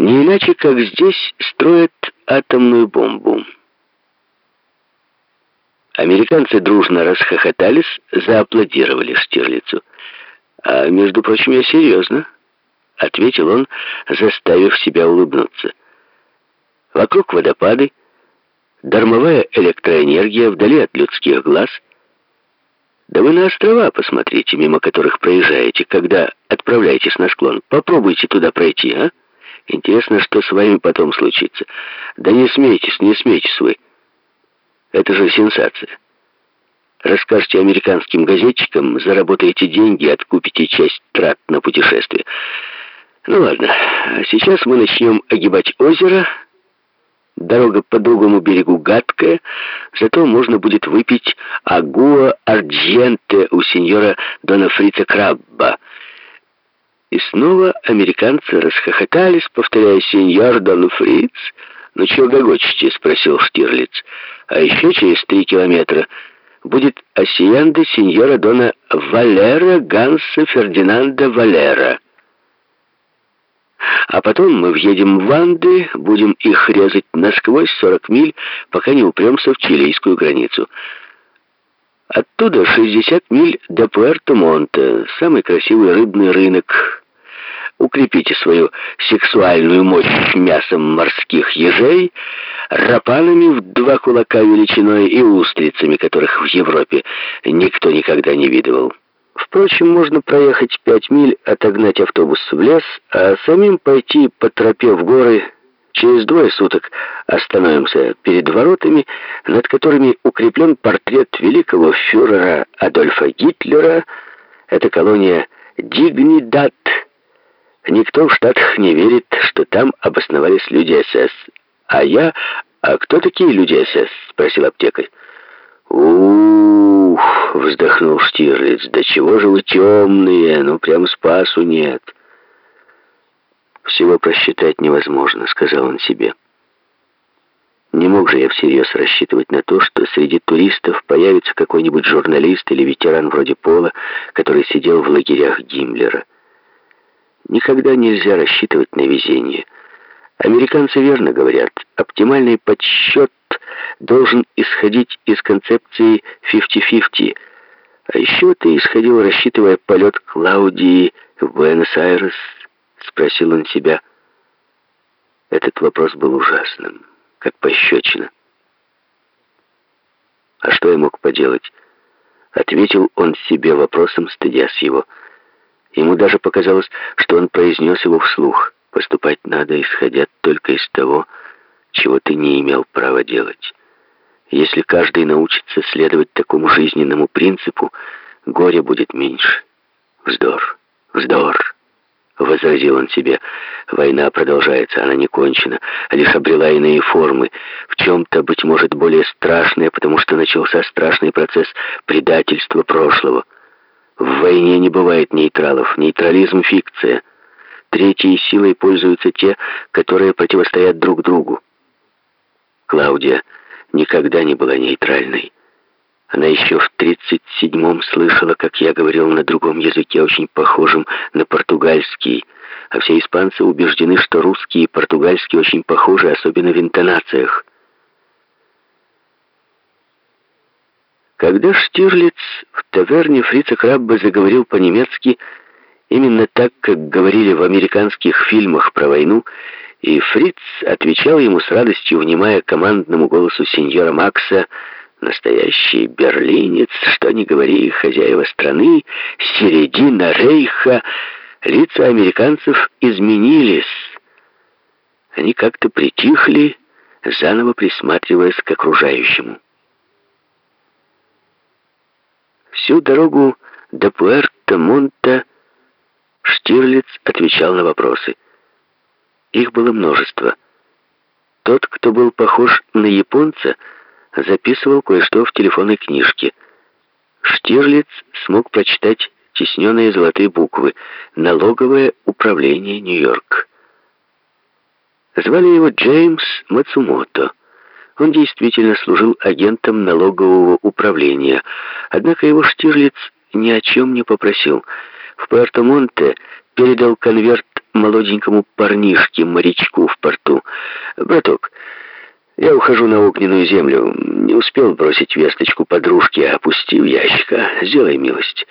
Не иначе, как здесь строят атомную бомбу. Американцы дружно расхохотались, зааплодировали Штирлицу. «А, между прочим, я серьезно», — ответил он, заставив себя улыбнуться. Вокруг водопады, дармовая электроэнергия вдали от людских глаз. Да вы на острова посмотрите, мимо которых проезжаете, когда отправляетесь на склон. Попробуйте туда пройти, а? Интересно, что с вами потом случится. Да не смейтесь, не смейтесь вы. Это же сенсация. Расскажете американским газетчикам, заработаете деньги, откупите часть трат на путешествие. Ну ладно, сейчас мы начнем огибать озеро. Дорога по другому берегу гадкая, зато можно будет выпить агуа ардженте у сеньора Дона Фрица Крабба. И снова американцы расхохотались, повторяя «Сеньор Дон Фриц». «Ну чего гогочете?» — спросил Штирлиц. «А еще через три километра будет осиянда сеньора Дона Валера Ганса Фердинанда Валера». А потом мы въедем в Анды, будем их резать насквозь 40 миль, пока не упремся в чилийскую границу. Оттуда 60 миль до Пуэрто-Монте, самый красивый рыбный рынок. Укрепите свою сексуальную мощь мясом морских ежей, рапанами в два кулака величиной и устрицами, которых в Европе никто никогда не видывал. Впрочем, можно проехать пять миль, отогнать автобус в лес, а самим пойти по тропе в горы. Через двое суток остановимся перед воротами, над которыми укреплен портрет великого фюрера Адольфа Гитлера. Это колония Дигнидат. Никто в Штатах не верит, что там обосновались люди СС. А я... А кто такие люди СС? Спросил аптекарь. «Ух!» — вздохнул Штирлиц. «Да чего же вы темные? Ну, прям спасу нет!» «Всего просчитать невозможно», — сказал он себе. Не мог же я всерьез рассчитывать на то, что среди туристов появится какой-нибудь журналист или ветеран вроде Пола, который сидел в лагерях Гиммлера. Никогда нельзя рассчитывать на везение. Американцы верно говорят, оптимальный подсчет должен исходить из концепции 50-50. А еще ты исходил, рассчитывая полет Клаудии в Буэнос-Айрес, спросил он себя. Этот вопрос был ужасным, как пощечина. А что я мог поделать? Ответил он себе вопросом, стыдясь его. Ему даже показалось, что он произнес его вслух. Поступать надо, исходя только из того, чего ты не имел права делать. Если каждый научится следовать такому жизненному принципу, горе будет меньше. Вздор, вздор, возразил он себе. Война продолжается, она не кончена, лишь обрела иные формы, в чем-то, быть может, более страшные, потому что начался страшный процесс предательства прошлого. В войне не бывает нейтралов, нейтрализм — фикция. Третьей силой пользуются те, которые противостоят друг другу. Клаудия никогда не была нейтральной. Она еще в 37-м слышала, как я говорил на другом языке, очень похожем на португальский, а все испанцы убеждены, что русский и португальский очень похожи, особенно в интонациях. Когда Штирлиц таверне Фрица Крабба заговорил по-немецки, именно так, как говорили в американских фильмах про войну, и Фриц отвечал ему с радостью, внимая командному голосу сеньора Макса, настоящий берлинец, что ни говори, хозяева страны, середина рейха, лица американцев изменились. Они как-то притихли, заново присматриваясь к окружающему. Всю дорогу до Пуэрто-Монта Штирлиц отвечал на вопросы. Их было множество. Тот, кто был похож на японца, записывал кое-что в телефонной книжке. Штирлиц смог прочитать тесненные золотые буквы «Налоговое управление Нью-Йорк». Звали его Джеймс Мацумото. Он действительно служил агентом налогового управления, однако его Штирлиц ни о чем не попросил. В Пуэрто-Монте передал конверт молоденькому парнишке-морячку в порту. «Браток, я ухожу на огненную землю. Не успел бросить весточку подружке, опусти в ящик, а? Сделай милость».